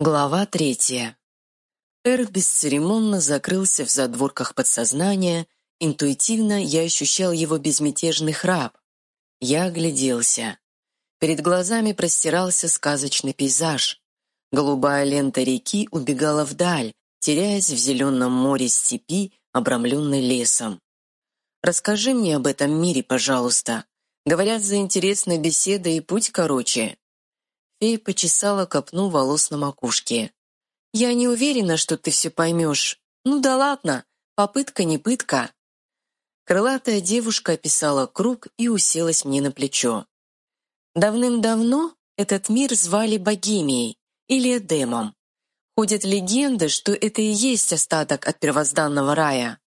Глава третья. Эр бесцеремонно закрылся в задворках подсознания, интуитивно я ощущал его безмятежный храп. Я огляделся. Перед глазами простирался сказочный пейзаж. Голубая лента реки убегала вдаль, теряясь в зеленом море степи, обрамленной лесом. «Расскажи мне об этом мире, пожалуйста. Говорят, за интересной беседой и путь короче». Фея почесала копну волос на макушке. «Я не уверена, что ты все поймешь. Ну да ладно, попытка не пытка». Крылатая девушка описала круг и уселась мне на плечо. Давным-давно этот мир звали Богемией или Эдемом. Ходят легенды, что это и есть остаток от первозданного рая.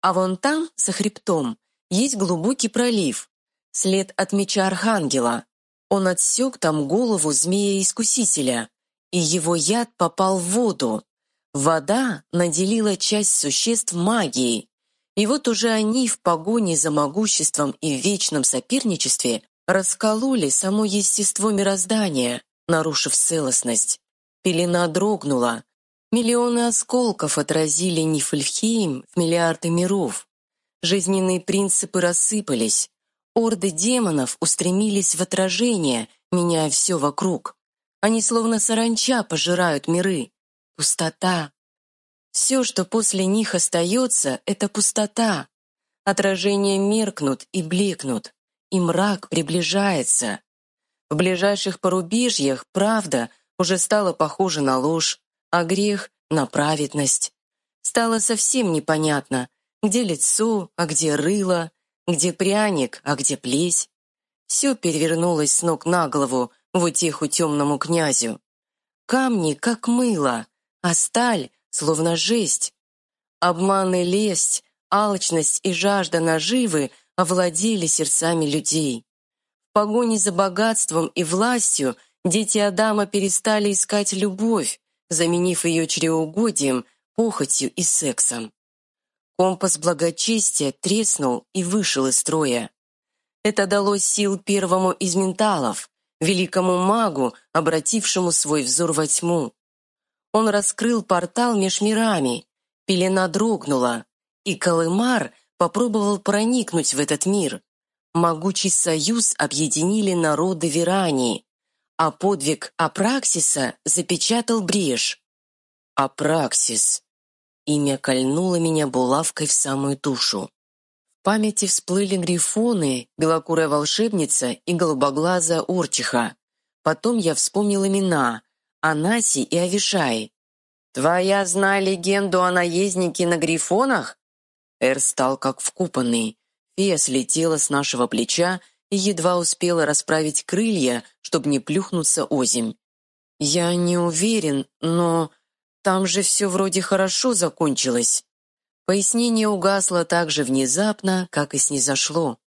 А вон там, за хребтом, есть глубокий пролив, след от меча Архангела. Он отсек там голову змея-искусителя, и его яд попал в воду. Вода наделила часть существ магией, и вот уже они в погоне за могуществом и вечном соперничестве раскололи само естество мироздания, нарушив целостность. Пелена дрогнула. Миллионы осколков отразили Нифльхейм в миллиарды миров. Жизненные принципы рассыпались, Орды демонов устремились в отражение, меняя все вокруг. Они словно саранча пожирают миры. Пустота. Все, что после них остается, это пустота. Отражения меркнут и блекнут, и мрак приближается. В ближайших порубежьях правда уже стала похожа на ложь, а грех — на праведность. Стало совсем непонятно, где лицо, а где рыло, где пряник, а где плесь? Все перевернулось с ног на голову в утеху темному князю. Камни, как мыло, а сталь, словно жесть. Обман и лесть, алчность и жажда наживы овладели сердцами людей. В погоне за богатством и властью дети Адама перестали искать любовь, заменив ее чревоугодием, похотью и сексом. Компас благочестия треснул и вышел из строя. Это дало сил первому из менталов, великому магу, обратившему свой взор во тьму. Он раскрыл портал меж мирами, пелена дрогнула, и Колымар попробовал проникнуть в этот мир. Могучий союз объединили народы Верании, а подвиг Апраксиса запечатал брешь. Апраксис. Имя кольнуло меня булавкой в самую душу. В памяти всплыли грифоны, белокурая волшебница и голубоглазая Орчиха. Потом я вспомнил имена Анаси и Авишай. «Твоя зна легенду о наезднике на грифонах?» Эр стал как вкупанный. Фея слетела с нашего плеча и едва успела расправить крылья, чтобы не плюхнуться озимь. «Я не уверен, но...» Там же все вроде хорошо закончилось. Пояснение угасло так же внезапно, как и снизошло.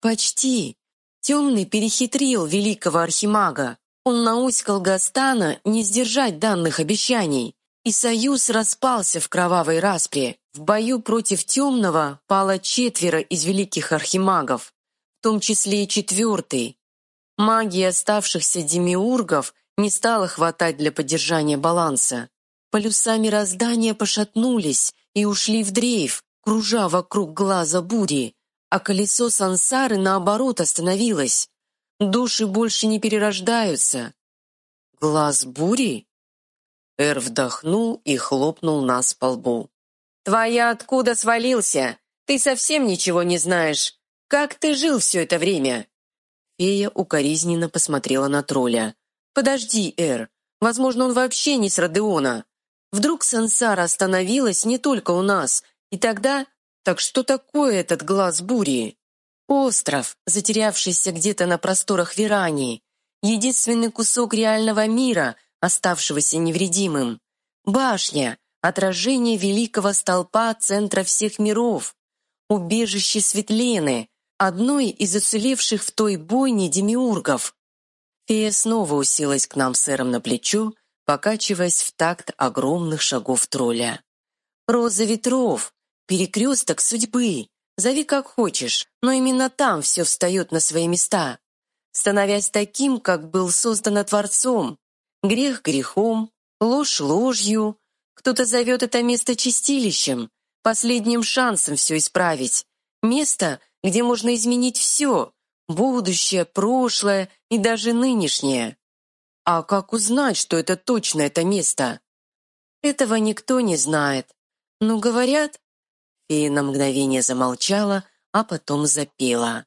Почти. Темный перехитрил великого архимага. Он науськал Гастана не сдержать данных обещаний, и союз распался в кровавой распре. В бою против темного пало четверо из великих архимагов, в том числе и четвертый. Магии оставшихся демиургов не стало хватать для поддержания баланса. Полюса мироздания пошатнулись и ушли в дрейф, кружа вокруг глаза бури, а колесо сансары, наоборот, остановилось. Души больше не перерождаются. Глаз бури? Эр вдохнул и хлопнул нас по лбу. «Твоя откуда свалился? Ты совсем ничего не знаешь. Как ты жил все это время?» Фея укоризненно посмотрела на тролля. «Подожди, Эр. Возможно, он вообще не с Родеона. Вдруг сансара остановилась не только у нас, и тогда... Так что такое этот глаз бури? Остров, затерявшийся где-то на просторах Верании. Единственный кусок реального мира, оставшегося невредимым. Башня, отражение великого столпа центра всех миров. Убежище Светлены, одной из уцелевших в той бойне демиургов. Фея снова уселась к нам сэром на плечо, покачиваясь в такт огромных шагов тролля. «Роза ветров! Перекресток судьбы! Зови как хочешь, но именно там все встает на свои места, становясь таким, как был создан Творцом. Грех грехом, Ложь ложью. Кто-то зовет это место чистилищем, последним шансом все исправить. Место, где можно изменить все – будущее, прошлое и даже нынешнее. А как узнать, что это точно это место? Этого никто не знает. Ну, говорят... Фея на мгновение замолчала, а потом запела.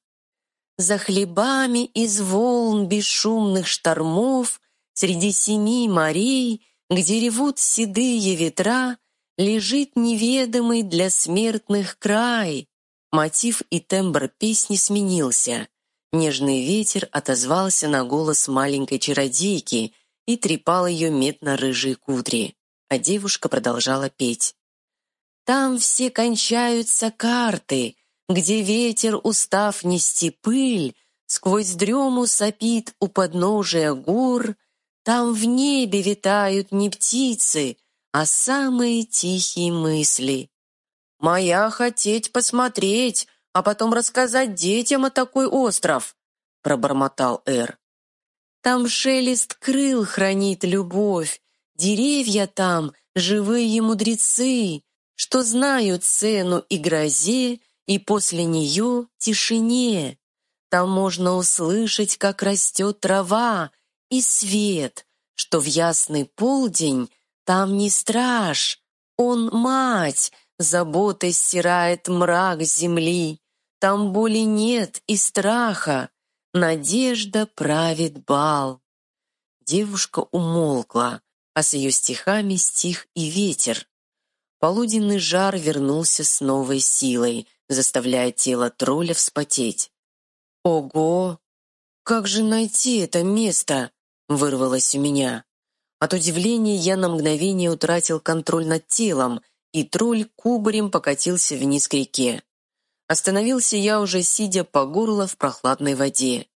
За хлебами из волн бесшумных штормов Среди семи морей, где ревут седые ветра, Лежит неведомый для смертных край. Мотив и тембр песни сменился. Нежный ветер отозвался на голос маленькой чародейки и трепал ее медно-рыжие кудри, а девушка продолжала петь. «Там все кончаются карты, где ветер, устав нести пыль, сквозь дрему сопит у подножия гор, там в небе витают не птицы, а самые тихие мысли. «Моя хотеть посмотреть, а потом рассказать детям о такой остров», пробормотал Эр. «Там шелест крыл хранит любовь, деревья там — живые мудрецы, что знают цену и грозе, и после нее тишине. Там можно услышать, как растет трава, и свет, что в ясный полдень там не страж, он мать, заботой стирает мрак земли. Там боли нет и страха, надежда правит бал. Девушка умолкла, а с ее стихами стих и ветер. Полуденный жар вернулся с новой силой, заставляя тело тролля вспотеть. «Ого! Как же найти это место?» — вырвалось у меня. От удивления я на мгновение утратил контроль над телом, и тролль кубарем покатился вниз к реке. Остановился я уже, сидя по горло в прохладной воде.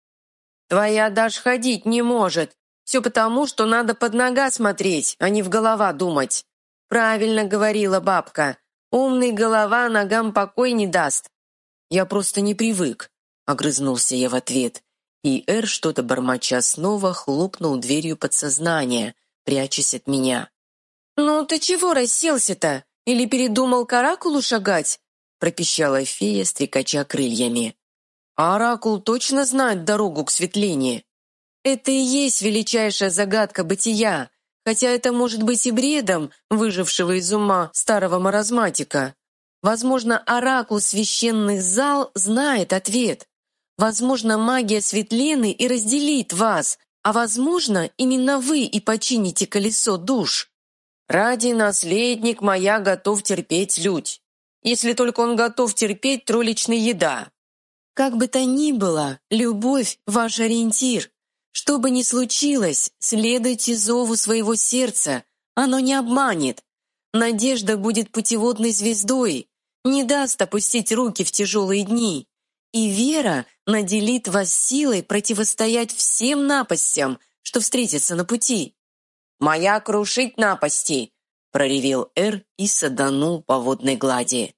«Твоя даже ходить не может. Все потому, что надо под нога смотреть, а не в голова думать. Правильно говорила бабка. Умный голова ногам покой не даст». «Я просто не привык», — огрызнулся я в ответ. И Эр, что-то бормоча снова, хлопнул дверью подсознания, прячась от меня. «Ну ты чего расселся-то? Или передумал к оракулу шагать?» Пропищала фея, стрекача крыльями. «А оракул точно знает дорогу к светлению?» «Это и есть величайшая загадка бытия, хотя это может быть и бредом выжившего из ума старого маразматика. Возможно, оракул священный зал знает ответ. Возможно, магия Светлены и разделит вас, а возможно, именно вы и почините колесо душ. Ради наследник моя готов терпеть лють, если только он готов терпеть тролличная еда. Как бы то ни было, любовь – ваш ориентир. Что бы ни случилось, следуйте зову своего сердца, оно не обманет. Надежда будет путеводной звездой, не даст опустить руки в тяжелые дни. И вера наделит вас силой противостоять всем напастям, что встретятся на пути. «Моя крушить напасти!» — проревел Эр и саданул по водной глади.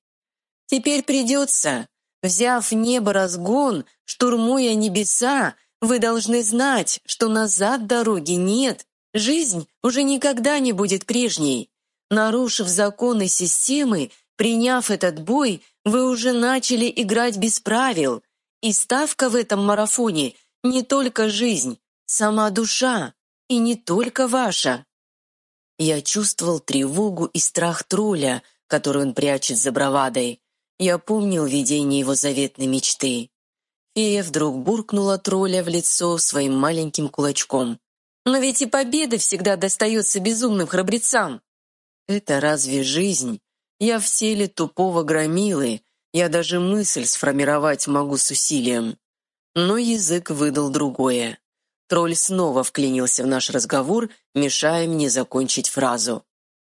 «Теперь придется. Взяв небо разгон, штурмуя небеса, вы должны знать, что назад дороги нет. Жизнь уже никогда не будет прежней. Нарушив законы системы, приняв этот бой, вы уже начали играть без правил, и ставка в этом марафоне не только жизнь, сама душа, и не только ваша. Я чувствовал тревогу и страх тролля, который он прячет за бравадой. Я помнил видение его заветной мечты. Фея вдруг буркнула тролля в лицо своим маленьким кулачком. «Но ведь и победа всегда достается безумным храбрецам!» «Это разве жизнь?» Я в селе тупого громилы, я даже мысль сформировать могу с усилием. Но язык выдал другое. Тролль снова вклинился в наш разговор, мешая мне закончить фразу.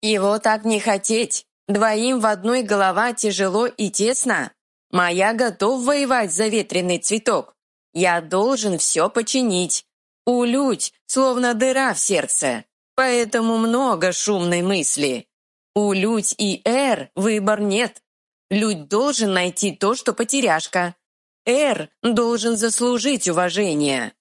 «Его так не хотеть! Двоим в одной голова тяжело и тесно! Моя готов воевать за ветреный цветок! Я должен все починить! Улють, словно дыра в сердце! Поэтому много шумной мысли!» У Людь и Эр выбор нет. Людь должен найти то, что потеряшка. Эр должен заслужить уважение.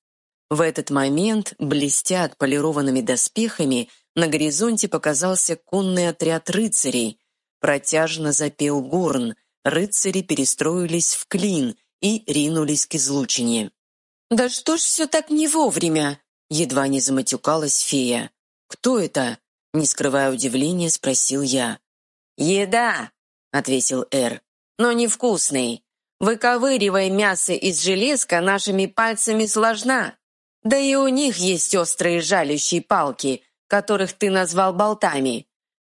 В этот момент, блестя полированными доспехами, на горизонте показался конный отряд рыцарей. Протяжно запел горн, рыцари перестроились в клин и ринулись к излучине. «Да что ж все так не вовремя?» Едва не заматюкалась фея. «Кто это?» Не скрывая удивления, спросил я. «Еда!» — ответил Эр. «Но невкусный. Выковыривая мясо из железка нашими пальцами сложна. Да и у них есть острые жалящие палки, которых ты назвал болтами.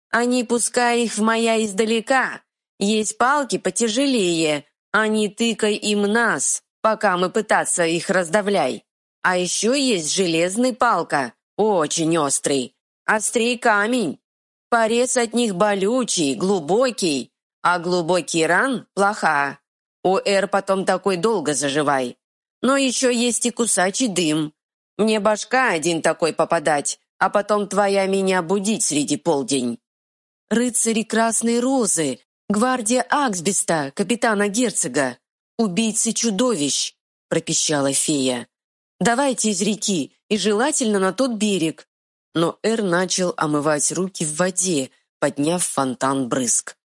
Они, пускай их в моя издалека, есть палки потяжелее, они тыкай им нас, пока мы пытаться их раздавляй. А еще есть железный палка, очень острый, острей камень. Порез от них болючий, глубокий, а глубокий ран плоха. У Эр потом такой долго заживай. Но еще есть и кусачий дым. Мне башка один такой попадать, а потом твоя меня будить среди полдень. Рыцари Красной Розы, гвардия Аксбеста, капитана герцога, убийцы чудовищ, пропищала фея. Давайте из реки, и желательно на тот берег. Но Эр начал омывать руки в воде, подняв фонтан брызг.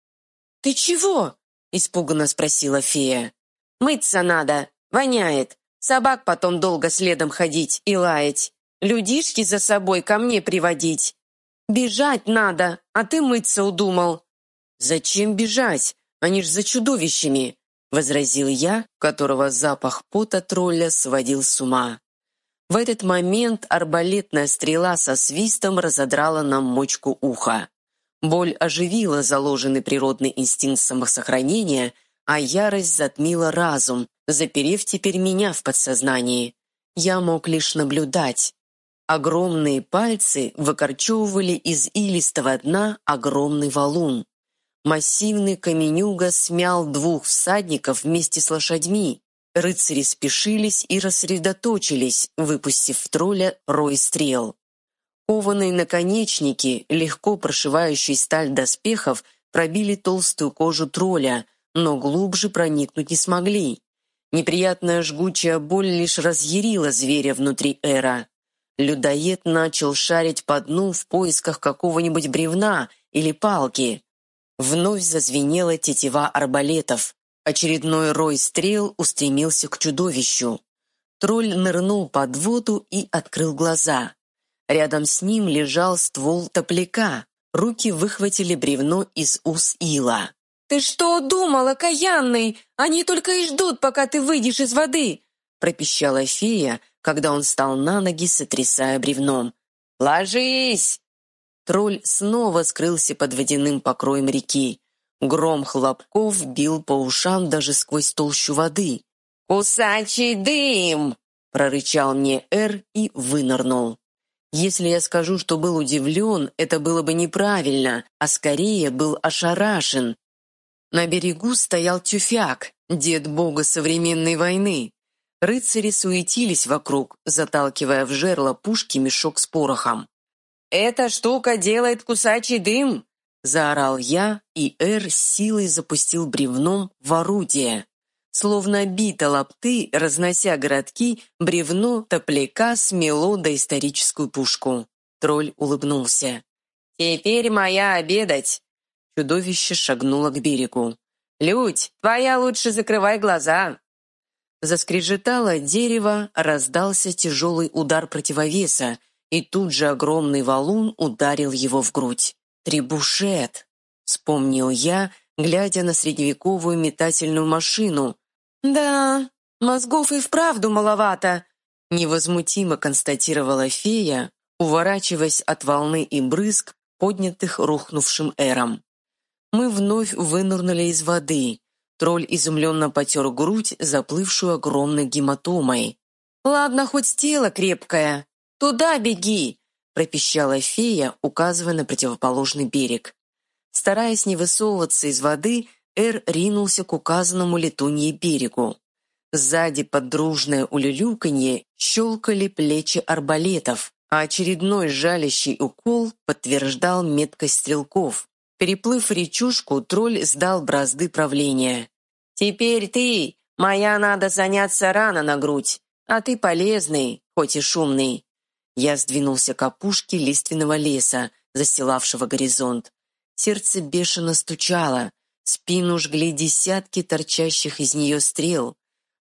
«Ты чего?» – испуганно спросила фея. «Мыться надо, воняет. Собак потом долго следом ходить и лаять. Людишки за собой ко мне приводить. Бежать надо, а ты мыться удумал». «Зачем бежать? Они ж за чудовищами!» – возразил я, которого запах пота тролля сводил с ума. В этот момент арбалетная стрела со свистом разодрала нам мочку уха. Боль оживила заложенный природный инстинкт самосохранения, а ярость затмила разум, заперев теперь меня в подсознании. Я мог лишь наблюдать. Огромные пальцы выкорчевывали из илистого дна огромный валун. Массивный каменюга смял двух всадников вместе с лошадьми. Рыцари спешились и рассредоточились, выпустив в тролля рой стрел. Кованые наконечники, легко прошивающие сталь доспехов, пробили толстую кожу тролля, но глубже проникнуть не смогли. Неприятная жгучая боль лишь разъярила зверя внутри Эра. Людоед начал шарить по дну в поисках какого-нибудь бревна или палки. Вновь зазвенела тетива арбалетов. Очередной рой стрел устремился к чудовищу. Тролль нырнул под воду и открыл глаза. Рядом с ним лежал ствол топляка. Руки выхватили бревно из ус ила. «Ты что думал, окаянный? Они только и ждут, пока ты выйдешь из воды!» пропищала фея, когда он встал на ноги, сотрясая бревном. «Ложись!» Тролль снова скрылся под водяным покроем реки. Гром хлопков бил по ушам даже сквозь толщу воды. «Кусачий дым!» — прорычал мне Эр и вынырнул. Если я скажу, что был удивлен, это было бы неправильно, а скорее был ошарашен. На берегу стоял тюфяк, дед бога современной войны. Рыцари суетились вокруг, заталкивая в жерло пушки мешок с порохом. «Эта штука делает кусачий дым!» Заорал я, и Эр силой запустил бревном в орудие. Словно бита лапты, разнося городки, бревно топляка смело доисторическую пушку. Тролль улыбнулся. «Теперь моя обедать!» Чудовище шагнуло к берегу. «Людь, твоя лучше закрывай глаза!» Заскрежетало дерево, раздался тяжелый удар противовеса, и тут же огромный валун ударил его в грудь. «Требушет!» — вспомнил я, глядя на средневековую метательную машину. «Да, мозгов и вправду маловато», — невозмутимо констатировала фея, уворачиваясь от волны и брызг, поднятых рухнувшим эром. Мы вновь вынырнули из воды. Тролль изумленно потер грудь, заплывшую огромной гематомой. «Ладно, хоть тело крепкое. Туда беги!» пропищала фея, указывая на противоположный берег. Стараясь не высовываться из воды, Эр ринулся к указанному летуньей берегу. Сзади под дружное улюлюканье щелкали плечи арбалетов, а очередной жалящий укол подтверждал меткость стрелков. Переплыв речушку, тролль сдал бразды правления. «Теперь ты! Моя надо заняться рано на грудь, а ты полезный, хоть и шумный. Я сдвинулся к опушке лиственного леса, застилавшего горизонт. Сердце бешено стучало, спину жгли десятки торчащих из нее стрел.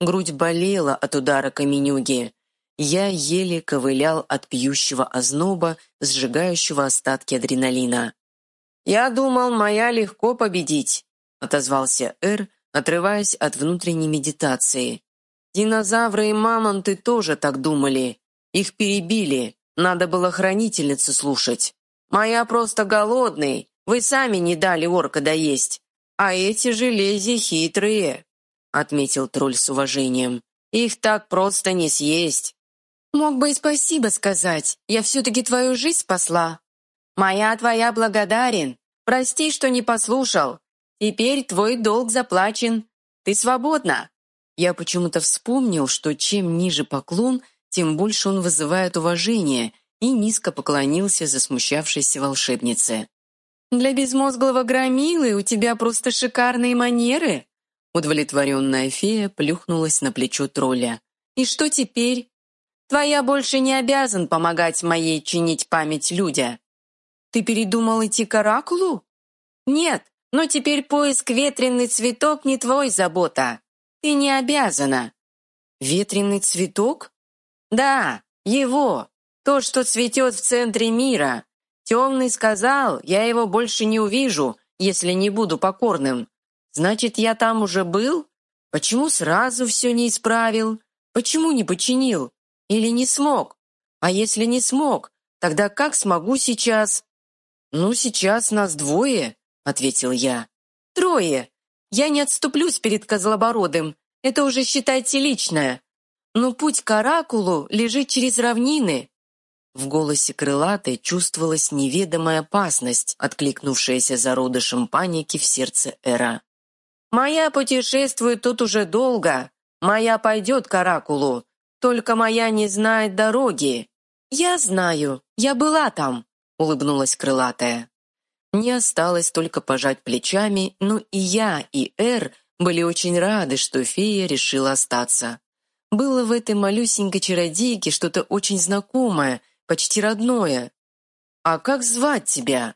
Грудь болела от удара каменюги. Я еле ковылял от пьющего озноба, сжигающего остатки адреналина. «Я думал, моя легко победить», — отозвался Эр, отрываясь от внутренней медитации. «Динозавры и мамонты тоже так думали. Их перебили, надо было хранительницу слушать. Моя просто голодный, вы сами не дали орка доесть. А эти желези хитрые», — отметил тролль с уважением. «Их так просто не съесть». «Мог бы и спасибо сказать, я все-таки твою жизнь спасла». «Моя твоя благодарен. Прости, что не послушал. Теперь твой долг заплачен. Ты свободна». Я почему-то вспомнил, что чем ниже поклон, тем больше он вызывает уважение, и низко поклонился засмущавшейся волшебнице. «Для безмозглого громилы у тебя просто шикарные манеры!» Удовлетворенная фея плюхнулась на плечо тролля. «И что теперь? Твоя больше не обязан помогать моей чинить память людя. Ты передумал идти к Оракулу? Нет, но теперь поиск ветреный цветок не твой забота. Ты не обязана». «Ветреный цветок?» «Да, его, то, что цветет в центре мира. Темный сказал, я его больше не увижу, если не буду покорным. Значит, я там уже был? Почему сразу все не исправил? Почему не починил? Или не смог? А если не смог, тогда как смогу сейчас?» «Ну, сейчас нас двое», — ответил я. «Трое. Я не отступлюсь перед Козлобородым. Это уже считайте личное. Но путь к Оракулу лежит через равнины. В голосе крылатой чувствовалась неведомая опасность, откликнувшаяся зародышем паники в сердце Эра. «Моя путешествует тут уже долго. Моя пойдет к Оракулу. Только моя не знает дороги. Я знаю, я была там», — улыбнулась крылатая. Мне осталось только пожать плечами, но и я, и Эр были очень рады, что фея решила остаться. Было в этой малюсенькой чародейке что-то очень знакомое, почти родное. «А как звать тебя?»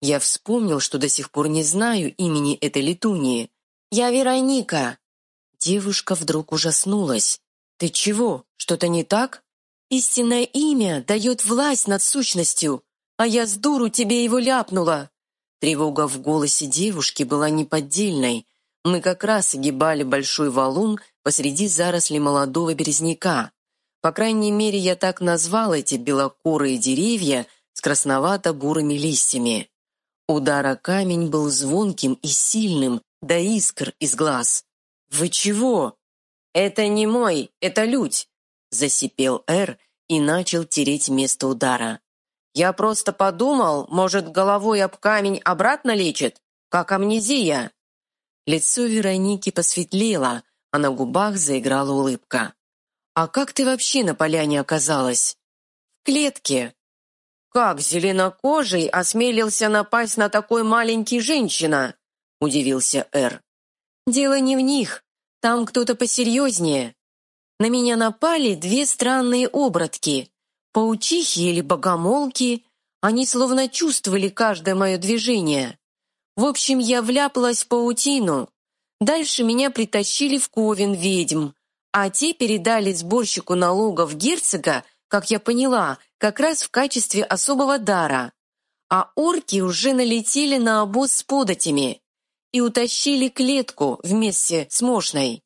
Я вспомнил, что до сих пор не знаю имени этой летунии. «Я Вероника». Девушка вдруг ужаснулась. «Ты чего? Что-то не так?» «Истинное имя дает власть над сущностью, а я с дуру тебе его ляпнула». Тревога в голосе девушки была неподдельной. Мы как раз огибали большой валун посреди зарослей молодого березняка. По крайней мере, я так назвал эти белокурые деревья с красновато-бурыми листьями. Удар о камень был звонким и сильным, до искр из глаз. «Вы чего?» «Это не мой, это людь!» Засипел Эр и начал тереть место удара. «Я просто подумал, может, головой об камень обратно лечит, как амнезия?» Лицо Вероники посветлело, а на губах заиграла улыбка. «А как ты вообще на поляне оказалась?» «В клетке». «Как зеленокожий осмелился напасть на такой маленький женщина?» – удивился Эр. «Дело не в них. Там кто-то посерьезнее. На меня напали две странные оборотки. Паучихи или богомолки. Они словно чувствовали каждое мое движение. В общем, я вляпалась в паутину. Дальше меня притащили в ковен ведьм, а те передали сборщику налогов герцога, как я поняла, как раз в качестве особого дара. А орки уже налетели на обоз с податями и утащили клетку вместе с мощной.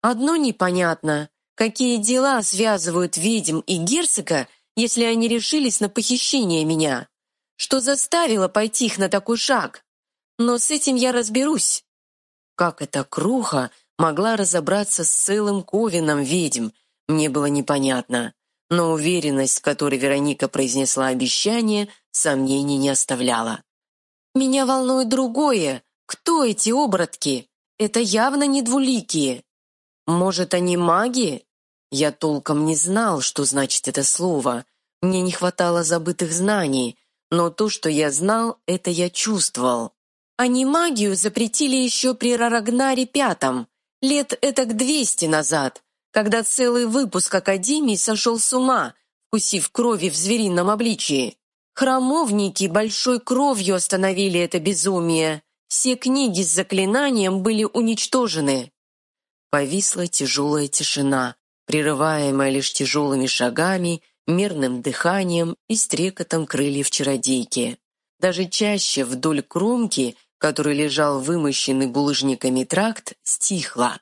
Одно непонятно, какие дела связывают ведьм и герцога, если они решились на похищение меня, что заставило пойти их на такой шаг. Но с этим я разберусь. Как эта круха могла разобраться с целым ковином ведьм, мне было непонятно. Но уверенность, с которой Вероника произнесла обещание, сомнений не оставляла. «Меня волнует другое. Кто эти оборотки? Это явно не двуликие. Может, они маги?» Я толком не знал, что значит это слово. Мне не хватало забытых знаний, но то, что я знал, это я чувствовал. Они магию запретили еще при Рарагнаре Пятом, лет этак двести назад, когда целый выпуск Академии сошел с ума, вкусив крови в зверином обличии. Храмовники большой кровью остановили это безумие. Все книги с заклинанием были уничтожены. Повисла тяжелая тишина, прерываемая лишь тяжелыми шагами, мерным дыханием и стрекотом крыльев чародейки. Даже чаще вдоль кромки, который лежал вымощенный булыжниками тракт, стихла.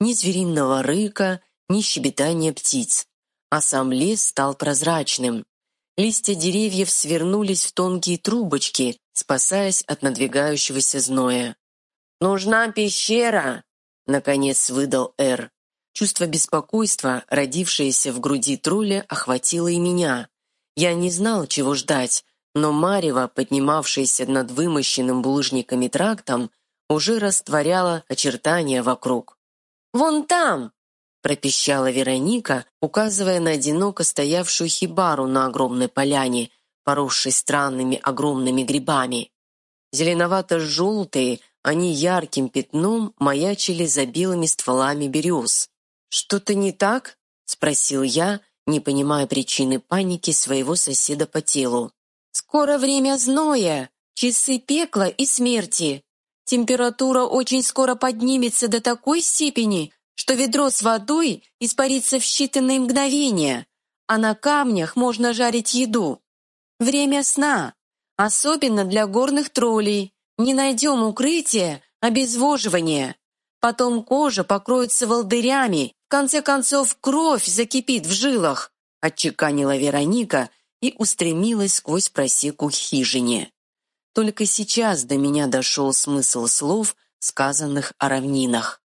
Ни звериного рыка, ни щебетания птиц. А сам лес стал прозрачным. Листья деревьев свернулись в тонкие трубочки, спасаясь от надвигающегося зноя. «Нужна пещера!» — наконец выдал Эр. Чувство беспокойства, родившееся в груди тролля, охватило и меня. Я не знал, чего ждать, но Марева, поднимавшаяся над вымощенным булыжниками трактом, уже растворяла очертания вокруг. «Вон там!» – пропищала Вероника, указывая на одиноко стоявшую хибару на огромной поляне, поросшей странными огромными грибами. Зеленовато-желтые, они ярким пятном маячили за белыми стволами берез. «Что-то не так?» – спросил я, не понимая причины паники своего соседа по телу. «Скоро время зноя, часы пекла и смерти. Температура очень скоро поднимется до такой степени, что ведро с водой испарится в считанные мгновения, а на камнях можно жарить еду. Время сна, особенно для горных троллей. Не найдем укрытия, обезвоживания. Потом кожа покроется волдырями, конце концов, кровь закипит в жилах, отчеканила Вероника и устремилась сквозь просеку к хижине. Только сейчас до меня дошел смысл слов, сказанных о равнинах.